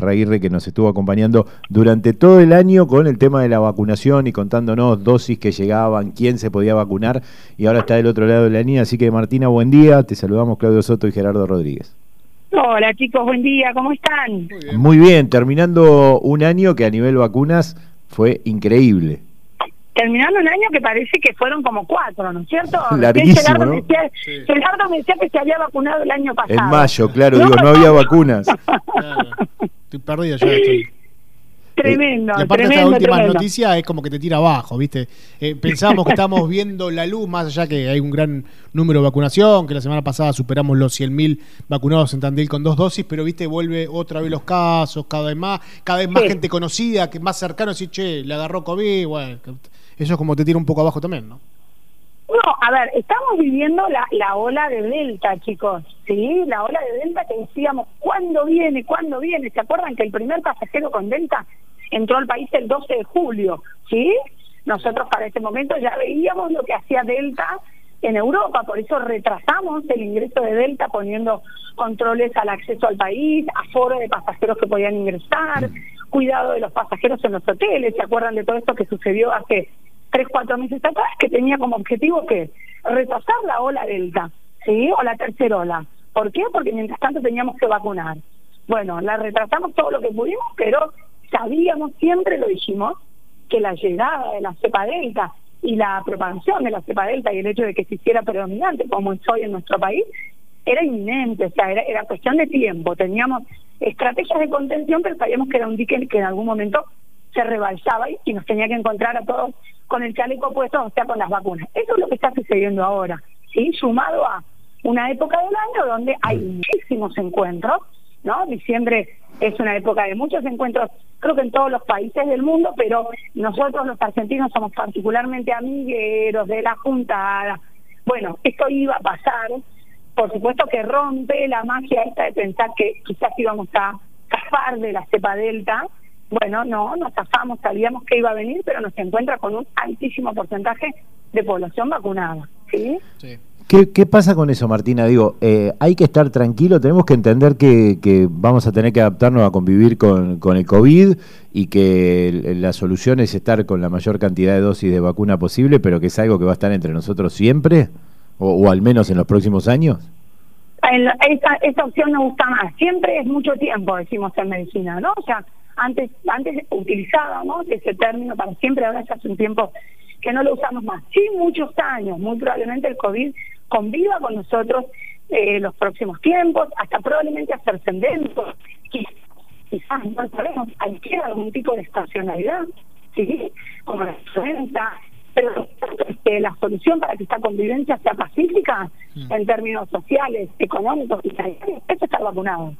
Parraguirre que nos estuvo acompañando durante todo el año con el tema de la vacunación y contándonos dosis que llegaban, quién se podía vacunar y ahora está del otro lado de la línea. Así que Martina, buen día, te saludamos Claudio Soto y Gerardo Rodríguez. Hola chicos, buen día, ¿cómo están? Muy bien, Muy bien terminando un año que a nivel vacunas fue increíble terminando un año que parece que fueron como cuatro, ¿no es cierto? Larguísimo, Gerardo, ¿no? me decía, Gerardo me decía que se había vacunado el año pasado. En mayo, claro, digo, no había vacunas. Estoy perdido ya, estoy. Tremendo, y aparte tremendo, esta última tremendo. noticia es como que te tira abajo, ¿viste? Eh, pensábamos que estábamos viendo la luz, más allá que hay un gran número de vacunación, que la semana pasada superamos los 100.000 vacunados en Tandil con dos dosis, pero, ¿viste? Vuelve otra vez los casos, cada vez más, cada vez más Sí. gente conocida, que más cercano, decir, che, le agarró COVID, bueno, eso es como te tira un poco abajo también, ¿no? No, a ver, estamos viviendo la, la ola de Delta, chicos, ¿sí? La ola de Delta que decíamos, ¿cuándo viene? ¿Cuándo viene? ¿Se acuerdan que el primer pasajero con Delta entró al país el 12 de julio, ¿sí? Nosotros para ese momento ya veíamos lo que hacía Delta en Europa, por eso retrasamos el ingreso de Delta poniendo controles al acceso al país, aforo de pasajeros que podían ingresar, cuidado de los pasajeros en los hoteles, ¿se acuerdan de todo esto que sucedió hace tres, cuatro meses atrás, que tenía como objetivo que retrasar la ola delta, ¿sí? O la tercera ola. ¿Por qué? Porque mientras tanto teníamos que vacunar. Bueno, la retrasamos todo lo que pudimos, pero sabíamos, siempre lo dijimos, que la llegada de la cepa delta y la propagación de la cepa delta y el hecho de que se hiciera predominante, como es hoy en nuestro país, era inminente, o sea, era, era cuestión de tiempo. Teníamos estrategias de contención, pero sabíamos que era un dique que en algún momento se rebalsaba y, y nos tenía que encontrar a todos con el chaleco puesto, o sea, con las vacunas. Eso es lo que está sucediendo ahora, ¿sí? Sumado a una época del año donde hay muchísimos encuentros, ¿no? Diciembre es una época de muchos encuentros, creo que en todos los países del mundo, pero nosotros los argentinos somos particularmente amigueros de la juntada. Bueno, esto iba a pasar, por supuesto que rompe la magia esta de pensar que quizás íbamos a zafar de la cepa delta. Bueno, no, nos zafamos, sabíamos que iba a venir, pero nos encuentra con un altísimo porcentaje de población vacunada, ¿sí? Sí. ¿Qué, qué pasa con eso, Martina? Digo, eh, hay que estar tranquilo, tenemos que entender que, que vamos a tener que adaptarnos a convivir con, con el COVID y que el- la solución es estar con la mayor cantidad de dosis de vacuna posible, pero que es algo que va a estar entre nosotros siempre, o, o al menos en los próximos años. Esa, esa opción nos gusta más. Siempre es mucho tiempo, decimos en medicina, ¿no? O sea, antes antes utilizábamos ese término para siempre, ahora ya hace un tiempo que no lo usamos más. Sí, muchos años, muy probablemente el COVID conviva con nosotros eh, los próximos tiempos, hasta probablemente hasta ascendentes, quizás, quizás, no sabemos, adquiera algún tipo de estacionalidad, ¿sí? Como la influenza, pero este, la solución para que esta convivencia sea pacífica Mm. en términos sociales, económicos y sanitarios es estar vacunado.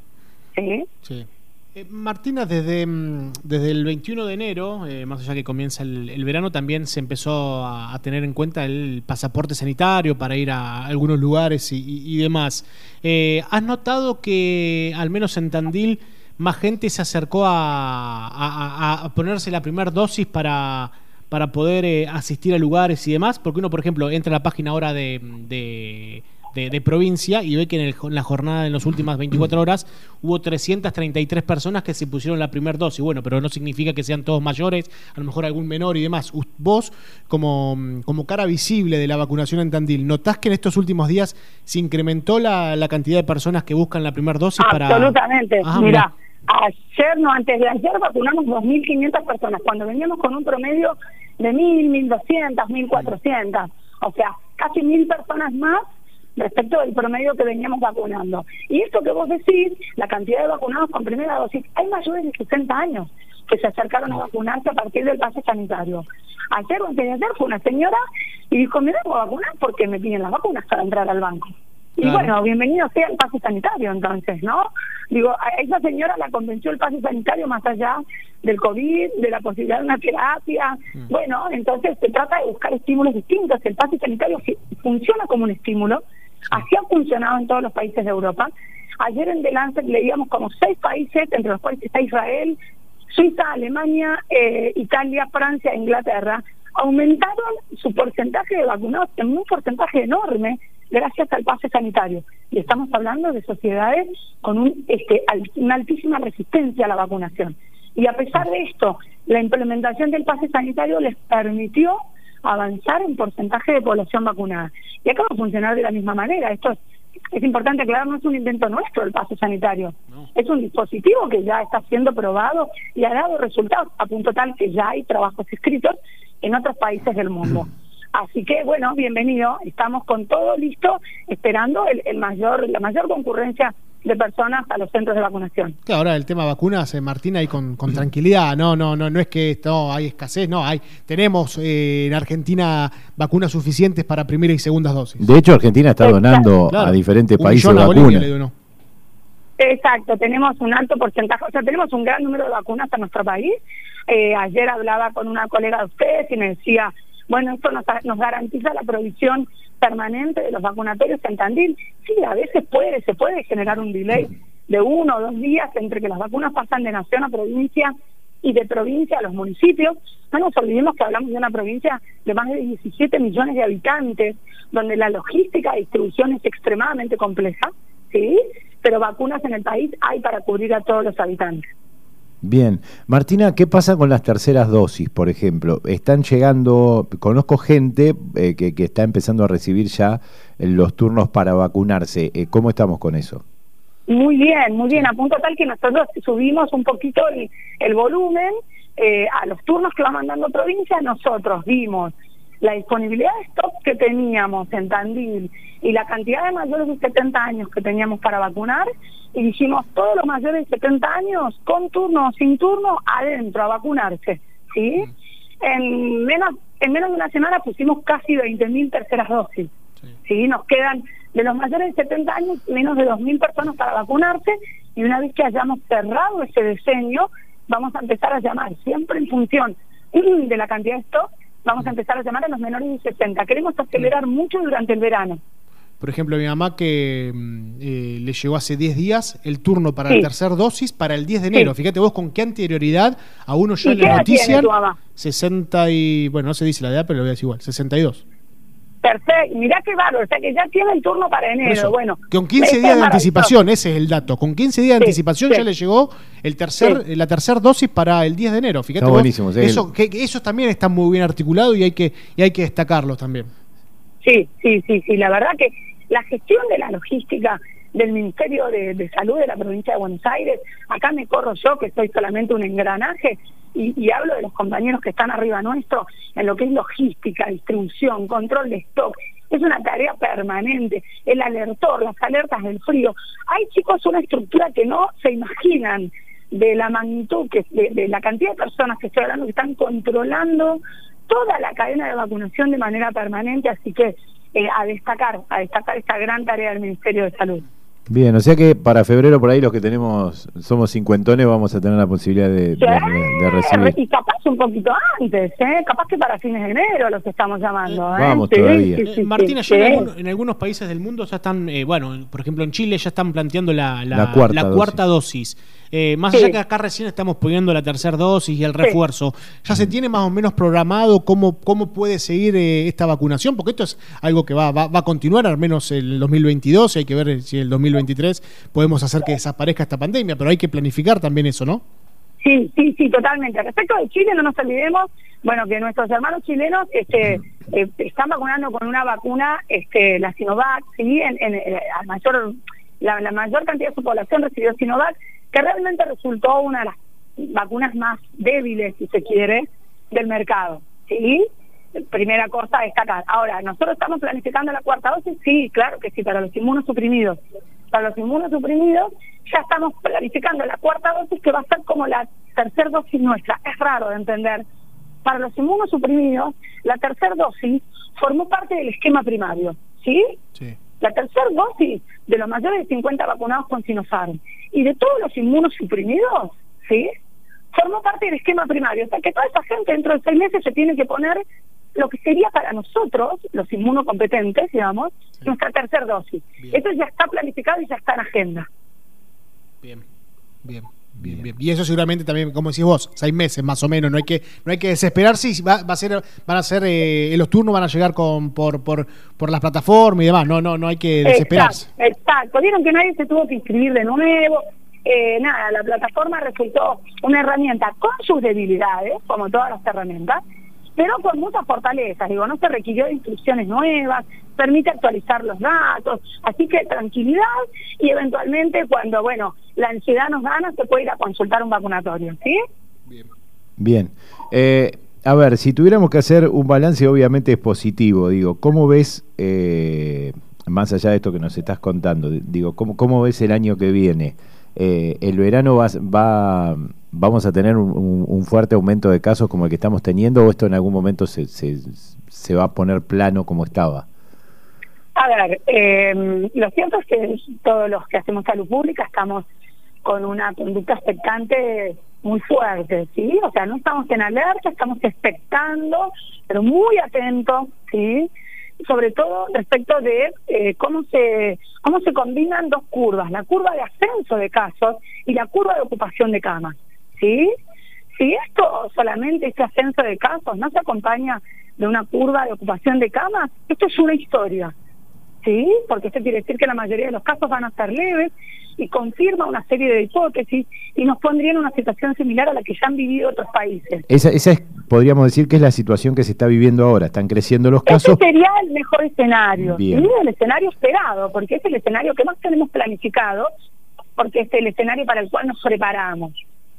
¿sí? Sí. Eh, Martina, desde, mm, desde el 21 de enero, eh, más allá que comienza el, verano, también se empezó a, tener en cuenta el pasaporte sanitario para ir a algunos lugares y, demás. Eh, ¿Has notado que, al menos en Tandil, más gente se acercó a, ponerse la primera dosis para, para poder asistir a lugares y demás? Porque uno, por ejemplo, entra a la página ahora de, de- de provincia y ve que en, el- en la jornada, en las últimas 24 horas, hubo 333 personas que se pusieron la primera dosis. Bueno, pero no significa que sean todos mayores, a lo mejor algún menor y demás. Vos, como, como cara visible de la vacunación en Tandil, ¿notás que en estos últimos días se incrementó la, la cantidad de personas que buscan la primera dosis para... Absolutamente. Ah, Mira, ayer, no, antes de ayer vacunamos 2.500 personas, cuando veníamos con un promedio de 1.000, 1.200, 1.400. O sea, casi 1.000 personas más respecto del promedio que veníamos vacunando. Y esto que vos decís, la cantidad de vacunados con primera dosis, hay mayores de 60 años que se acercaron a vacunarse a partir del pase sanitario. Ayer o antes de ayer fue una señora y dijo, me a vacunar porque me piden las vacunas para entrar al banco. Y Claro. bueno, bienvenido sea el pase sanitario entonces, ¿no? Digo, a esa señora la convenció el pase sanitario más allá del COVID, de la posibilidad de una terapia. Mm. Bueno, entonces se trata de buscar estímulos distintos. El pase sanitario funciona como un estímulo. Así ha funcionado en todos los países de Europa. Ayer en The Lancet leíamos como seis países, entre los cuales está Israel, Suiza, Alemania, eh, Italia, Francia, Inglaterra, aumentaron su porcentaje de vacunados en un porcentaje enorme gracias al pase sanitario. Y estamos hablando de sociedades con un, este, una altísima resistencia a la vacunación. Y a pesar de esto, la implementación del pase sanitario les permitió avanzar en porcentaje de población vacunada. Y acá va a funcionar de la misma manera. Esto es, importante aclarar, no es un invento nuestro el pase sanitario. Es un dispositivo que ya está siendo probado y ha dado resultados, a punto tal que ya hay trabajos escritos en otros países del mundo. Así que bueno, bienvenido, estamos con todo listo, esperando el, mayor, la mayor concurrencia de personas a los centros de vacunación. Claro, ahora el tema vacunas, eh, Martina, y con, con, tranquilidad, no, no, no, no es que no, hay escasez, no, hay, tenemos eh, en Argentina vacunas suficientes para primera y segundas dosis. De hecho, Argentina está donando a diferentes países vacunas. Exacto, tenemos un alto porcentaje, o sea, tenemos un gran número de vacunas en nuestro país. Eh, ayer hablaba con una colega de ustedes y me decía, bueno, esto nos, nos garantiza la provisión permanente de los vacunatorios en Tandil. Sí, a veces puede, se puede generar un delay de uno o dos días entre que las vacunas pasan de nación a provincia y de provincia a los municipios. No nos olvidemos que hablamos de una provincia de más de 17 millones de habitantes, donde la logística de distribución es extremadamente compleja, ¿sí? Pero vacunas en el país hay para cubrir a todos los habitantes. Bien. Martina, ¿qué pasa con las terceras dosis, por ejemplo? Están llegando, conozco gente eh, que, que, está empezando a recibir ya los turnos para vacunarse. Eh, ¿Cómo estamos con eso? Muy bien, muy bien. A punto tal que nosotros subimos un poquito el, volumen eh, a los turnos que va mandando provincia. Nosotros vimos la disponibilidad de stock que teníamos en Tandil y la cantidad de mayores de 70 años que teníamos para vacunar y dijimos todos los mayores de 70 años con turno o sin turno adentro a vacunarse, ¿sí? En menos en menos de una semana pusimos casi 20.000 terceras dosis. Sí. Nos quedan de los mayores de 70 años menos de 2.000 personas para vacunarse y una vez que hayamos cerrado ese diseño vamos a empezar a llamar siempre en función de la cantidad de stock vamos a empezar a llamar a los menores de 60. Queremos acelerar mucho durante el verano. Por ejemplo, mi mamá que mm, eh, le llegó hace 10 días el turno para la tercera dosis para el 10 de enero. Fíjate vos con qué anterioridad a uno ya le notician 60 y, bueno, no se dice la edad, pero lo voy a decir igual, 62. Perfecto, mirá qué bárbaro, o sea que ya tiene el turno para enero. bueno, con 15 días de anticipación, ese es el dato. Con 15 días de anticipación ya le llegó el tercer, la tercera dosis para el 10 de enero. Fíjate vos, buenísimo. Eso, que, eso también está muy bien articulado y hay que y hay que destacarlo también. Sí, sí, sí, sí. La verdad que la gestión de la logística del Ministerio de, Salud de la provincia de Buenos Aires, acá me corro yo que soy solamente un engranaje y, hablo de los compañeros que están arriba nuestro en lo que es logística, distribución, control de stock. Es una tarea permanente, el alertor, las alertas del frío. Hay chicos una estructura que no se imaginan de la magnitud, que de, de la cantidad de personas que estoy hablando que están controlando toda la cadena de vacunación de manera permanente, así que eh, a destacar, a destacar esta gran tarea del Ministerio de Salud. Bien, o sea que para febrero por ahí los que tenemos, somos cincuentones, vamos a tener la posibilidad de, recibir. Y capaz un poquito antes, ¿eh? capaz que para fines de enero los estamos llamando. ¿eh? Vamos todavía. Martina, en, algunos países del mundo ya están, eh, bueno, por ejemplo en Chile ya están planteando la, la, cuarta, dosis. Eh, más allá que acá recién estamos poniendo la tercera dosis y el refuerzo, ¿ya se tiene más o menos programado cómo, cómo puede seguir eh, esta vacunación? Porque esto es algo que va, va, a continuar al menos el 2022, hay que ver si el 2023 podemos hacer que desaparezca esta pandemia, pero hay que planificar también eso, ¿no? Sí, sí, sí, totalmente. Respecto de Chile, no nos olvidemos, bueno, que nuestros hermanos chilenos este, eh, están vacunando con una vacuna, este, la Sinovac, sí, en, mayor, la, la mayor cantidad de su población recibió Sinovac, que realmente resultó una de las vacunas más débiles, si se quiere, del mercado. ¿Sí? Primera cosa a destacar. Ahora, ¿nosotros estamos planificando la cuarta dosis? Sí, claro que sí, para los inmunosuprimidos. Para los inmunosuprimidos ya estamos planificando la cuarta dosis que va a ser como la tercera dosis nuestra. Es raro de entender. Para los inmunosuprimidos, la tercera dosis formó parte del esquema primario. ¿Sí? Sí. La tercera dosis de los mayores de 50 vacunados con Sinopharm y de todos los inmunosuprimidos, ¿sí? Formó parte del esquema primario. O sea que toda esa gente dentro de seis meses se tiene que poner lo que sería para nosotros, los inmunocompetentes, digamos, nuestra tercera dosis. Eso ya está planificado y ya está en agenda. Bien, bien. Bien, bien. Y eso seguramente también, como decís vos, seis meses más o menos. No hay que, no hay que desesperarse. Si va, va, a ser, van a ser, eh, los turnos van a llegar con por, por, por las plataformas y demás. No, no, no hay que desesperarse. Exacto, exacto. Vieron que nadie se tuvo que inscribir de nuevo. Eh, nada, la plataforma resultó una herramienta con sus debilidades, como todas las herramientas, pero con muchas fortalezas. Digo, no se requirió de instrucciones nuevas, permite actualizar los datos, así que tranquilidad y eventualmente cuando, bueno, la ansiedad nos gana, se puede ir a consultar un vacunatorio, ¿sí? Bien. Bien. Eh, a ver, si tuviéramos que hacer un balance, obviamente es positivo, digo, ¿cómo ves, eh, más allá de esto que nos estás contando, digo, ¿cómo, cómo ves el año que viene? Eh, ¿El verano va, va vamos a tener un, fuerte aumento de casos como el que estamos teniendo o esto en algún momento se, se, se va a poner plano como estaba? A ver, eh, lo cierto es que todos los que hacemos salud pública estamos con una conducta expectante muy fuerte, ¿sí? O sea, no estamos en alerta, estamos expectando, pero muy atentos, ¿sí? Sobre todo respecto de eh, cómo se cómo se combinan dos curvas, la curva de ascenso de casos y la curva de ocupación de camas. ¿Sí? Si esto solamente, este ascenso de casos, no se acompaña de una curva de ocupación de camas, esto es una historia, ¿sí? Porque esto quiere decir que la mayoría de los casos van a ser leves y confirma una serie de hipótesis y nos pondría en una situación similar a la que ya han vivido otros países. Esa, esa es, podríamos decir que es la situación que se está viviendo ahora, están creciendo los casos. Ese sería el mejor escenario, ¿sí? el escenario esperado, porque es el escenario que más tenemos planificado, porque es el escenario para el cual nos preparamos.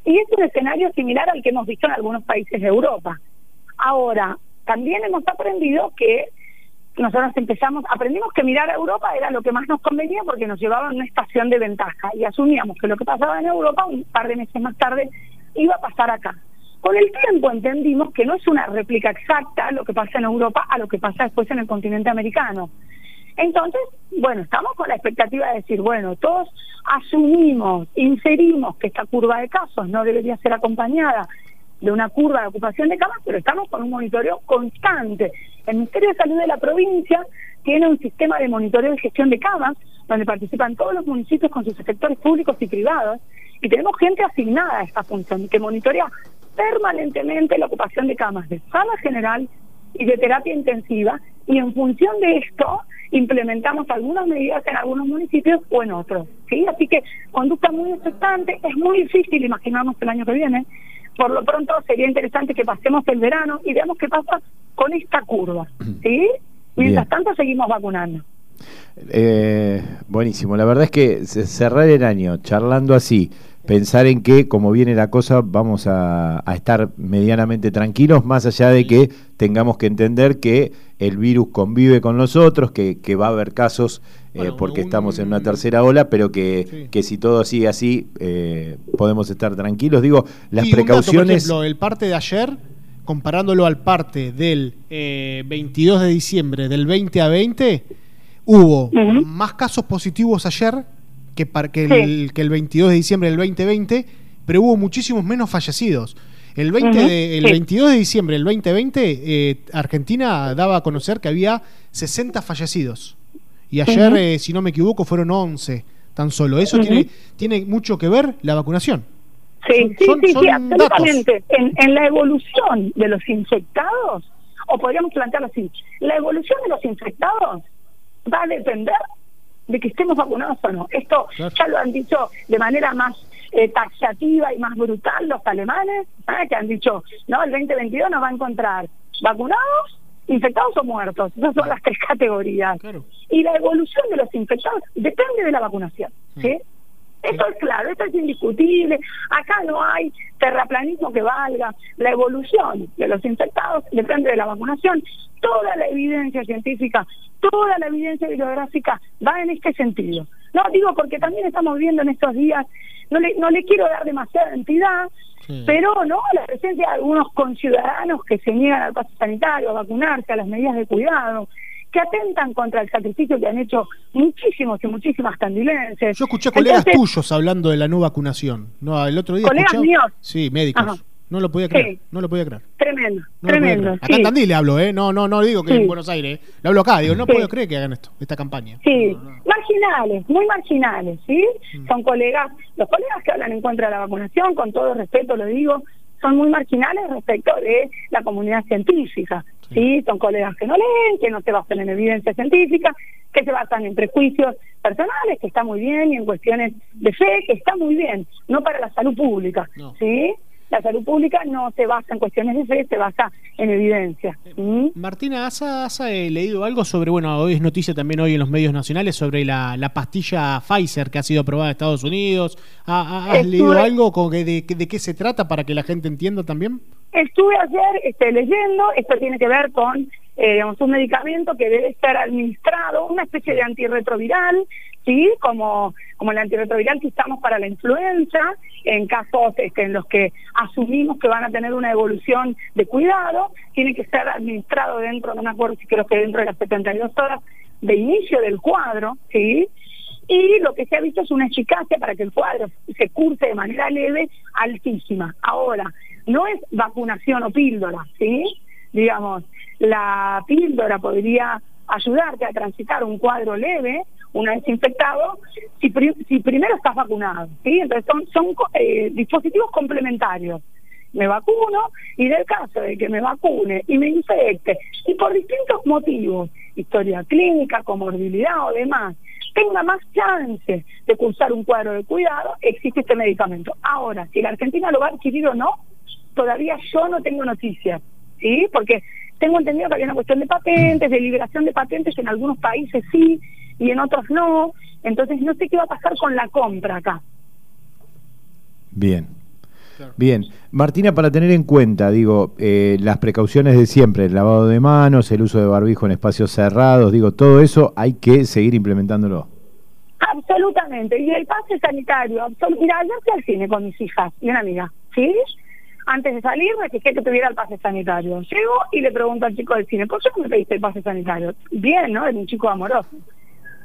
Y es un escenario similar al que hemos visto en algunos países de Europa. Ahora, también hemos aprendido que nosotros empezamos, aprendimos que mirar a Europa era lo que más nos convenía porque nos llevaba a una estación de ventaja y asumíamos que lo que pasaba en Europa un par de meses más tarde iba a pasar acá. Con el tiempo entendimos que no es una réplica exacta lo que pasa en Europa a lo que pasa después en el continente americano. Entonces, bueno, estamos con la expectativa de decir, bueno, todos asumimos, inferimos que esta curva de casos no debería ser acompañada de una curva de ocupación de camas, pero estamos con un monitoreo constante. El Ministerio de Salud de la provincia tiene un sistema de monitoreo y gestión de camas, donde participan todos los municipios con sus sectores públicos y privados, y tenemos gente asignada a esta función que monitorea permanentemente la ocupación de camas de sala general y de terapia intensiva, y en función de esto implementamos algunas medidas en algunos municipios o en otros. ¿sí? Así que conducta muy expectante, es muy difícil imaginarnos el año que viene. Por lo pronto sería interesante que pasemos el verano y veamos qué pasa con esta curva. ¿sí? Mientras tanto seguimos vacunando. Eh, buenísimo, la verdad es que cerrar el año charlando así, pensar en que como viene la cosa vamos a, a, estar medianamente tranquilos, más allá de que tengamos que entender que el virus convive con nosotros, que, que va a haber casos eh, porque un, estamos en una tercera ola, pero que, sí. que si todo sigue así eh, podemos estar tranquilos. Digo, las precauciones... Dato, por ejemplo, el parte de ayer, comparándolo al parte del eh, 22 de diciembre del 20 a 20, hubo uh -huh. más casos positivos ayer que, que, el, sí. que el 22 de diciembre del 2020, pero hubo muchísimos menos fallecidos. El, 20 uh -huh. de, el sí. 22 de diciembre del 2020, eh, Argentina daba a conocer que había 60 fallecidos. Y ayer, uh -huh. eh, si no me equivoco, fueron 11 tan solo. Eso tiene, tiene mucho que ver la vacunación. Sí, son, sí, sí, son sí, absolutamente. En, en la evolución de los infectados, o podríamos plantearlo así, la evolución de los infectados va a depender de que estemos vacunados o no. Esto claro. ya lo han dicho de manera más eh, taxativa y más brutal los alemanes, ¿eh? que han dicho, no, el 2022 nos va a encontrar vacunados, infectados o muertos. Esas son las tres categorías. Claro. Y la evolución de los infectados depende de la vacunación. ¿sí? Mm. Eso es claro, esto es indiscutible. Acá no hay terraplanismo que valga. La evolución de los infectados depende de la vacunación. Toda la evidencia científica, toda la evidencia bibliográfica va en este sentido. No digo porque también estamos viendo en estos días, no le, no le quiero dar demasiada entidad, sí. pero no la presencia de algunos conciudadanos que se niegan al paso sanitario, a vacunarse, a las medidas de cuidado, que atentan contra el sacrificio que han hecho muchísimos y muchísimas candilenses. Yo escuché colegas Entonces, tuyos hablando de la no vacunación. No, el otro día ¿Colegas escuché... míos? Sí, médicos. Ajá. No lo podía creer. No lo podía creer. Tremendo, tremendo. Acá en Tandil le hablo, ¿eh? No, no, no digo que en Buenos Aires. ¿eh? Le hablo acá, digo, no puedo creer que hagan esto, esta campaña. Sí, marginales, muy marginales, ¿sí? Mm. Son colegas, los colegas que hablan en contra de la vacunación, con todo respeto lo digo, son muy marginales respecto de la comunidad científica. ¿Sí? Son colegas que no leen, que no se basan en evidencia científica, que se basan en prejuicios personales, que está muy bien, y en cuestiones de fe, que está muy bien, no para la salud pública. ¿sí? la salud pública no se basa en cuestiones de fe, se basa en evidencia. ¿Mm? Martina, ¿has, eh, leído algo sobre, bueno, hoy es noticia también hoy en los medios nacionales sobre la, pastilla Pfizer que ha sido aprobada en Estados Unidos? ¿Has leído algo con, de, de, qué se trata para que la gente entienda también? Estuve ayer este, leyendo, esto tiene que ver con eh, un medicamento que debe estar administrado, una especie de antirretroviral, ¿sí? Como, como el antirretroviral que estamos para la influenza, en casos este, en los que asumimos que van a tener una evolución de cuidado, tiene que ser administrado dentro, no me acuerdo si creo que dentro de las 72 horas de inicio del cuadro, ¿sí? Y lo que se ha visto es una eficacia para que el cuadro se curse de manera leve altísima. Ahora, no es vacunación o píldora, ¿sí? Digamos, la píldora podría ayudarte a transitar un cuadro leve una vez infectado, si, primero estás vacunado. ¿sí? Entonces son, son eh, dispositivos complementarios. Me vacuno y del caso de que me vacune y me infecte y por distintos motivos, historia clínica, comorbilidad o demás, tenga más chance de cursar un cuadro de cuidado, existe este medicamento. Ahora, si la Argentina lo va a adquirir o no, todavía yo no tengo noticias, ¿sí? Porque tengo entendido que hay una cuestión de patentes, de liberación de patentes, en algunos países sí y en otros no. Entonces no sé qué va a pasar con la compra acá. Bien. Bien, Martina, para tener en cuenta, digo, eh, las precauciones de siempre, el lavado de manos, el uso de barbijo en espacios cerrados, digo, todo eso hay que seguir implementándolo. Absolutamente, y el pase sanitario, mira, ayer fui al cine con mis hijas y una amiga, ¿sí? Antes de salir me fijé que tuviera el pase sanitario. Llego y le pregunto al chico del cine, ¿por qué no me pediste el pase sanitario? Bien, ¿no? Es un chico amoroso.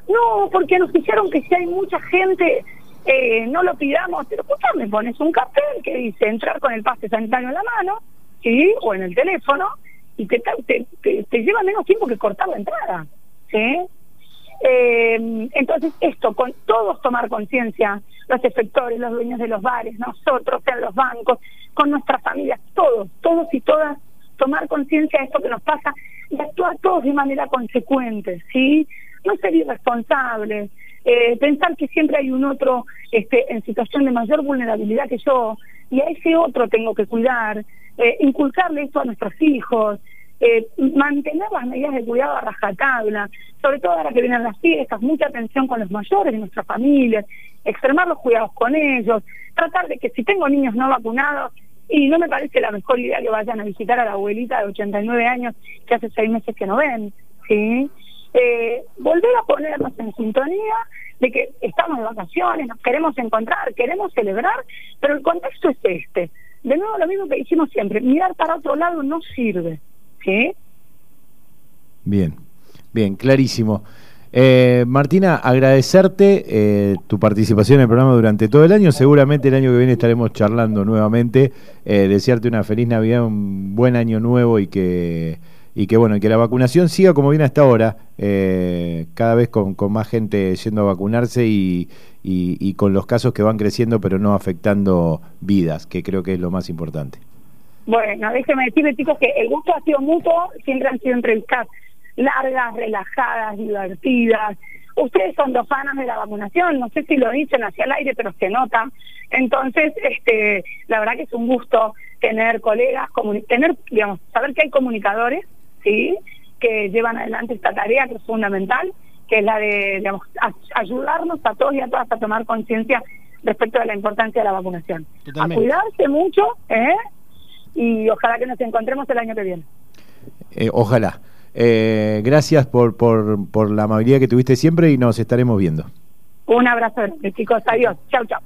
No, porque nos dijeron que si hay mucha gente, eh, no lo pidamos. Pero me pones un cartel que dice entrar con el pase sanitario en la mano, ¿sí? O en el teléfono, y te, te, te, lleva menos tiempo que cortar la entrada, ¿sí? Eh, entonces, esto, con todos tomar conciencia, los efectores, los dueños de los bares, nosotros, sean los bancos, con nuestras familias, todos, todos y todas, tomar conciencia de esto que nos pasa y actuar todos de manera consecuente, ¿sí? No ser irresponsables, eh, pensar que siempre hay un otro este, en situación de mayor vulnerabilidad que yo y a ese otro tengo que cuidar, eh, inculcarle esto a nuestros hijos, eh, mantener las medidas de cuidado a rajatabla, sobre todo ahora que vienen las fiestas, mucha atención con los mayores de nuestras familias, extremar los cuidados con ellos, tratar de que si tengo niños no vacunados, y no me parece la mejor idea que vayan a visitar a la abuelita de 89 años que hace seis meses que no ven, ¿sí? Eh, volver a ponernos en sintonía de que estamos de vacaciones, nos queremos encontrar, queremos celebrar, pero el contexto es este. De nuevo, lo mismo que dijimos siempre, mirar para otro lado no sirve. ¿Sí? Bien, bien, clarísimo. Eh, Martina, agradecerte eh, tu participación en el programa durante todo el año. Seguramente el año que viene estaremos charlando nuevamente. Eh, desearte una feliz Navidad, un buen año nuevo y que y que bueno que la vacunación siga como viene hasta ahora, cada vez con, más gente yendo a vacunarse y, y con los casos que van creciendo, pero no afectando vidas, que creo que es lo más importante. Bueno, déjeme decirle, chicos, que el gusto ha sido mutuo, siempre han sido entrevistas largas, relajadas, divertidas. Ustedes son dos fanas de la vacunación, no sé si lo dicen hacia el aire, pero se nota. Entonces, este, la verdad que es un gusto tener colegas, tener, digamos, saber que hay comunicadores, ¿sí? que llevan adelante esta tarea que es fundamental, que es la de, digamos, ayudarnos a todos y a todas a tomar conciencia respecto de la importancia de la vacunación. A cuidarse mucho, ¿eh? Y ojalá que nos encontremos el año que viene. Eh, ojalá. Eh, gracias por, por, por la amabilidad que tuviste siempre y nos estaremos viendo. Un abrazo, chicos. Adiós. Chau, chau.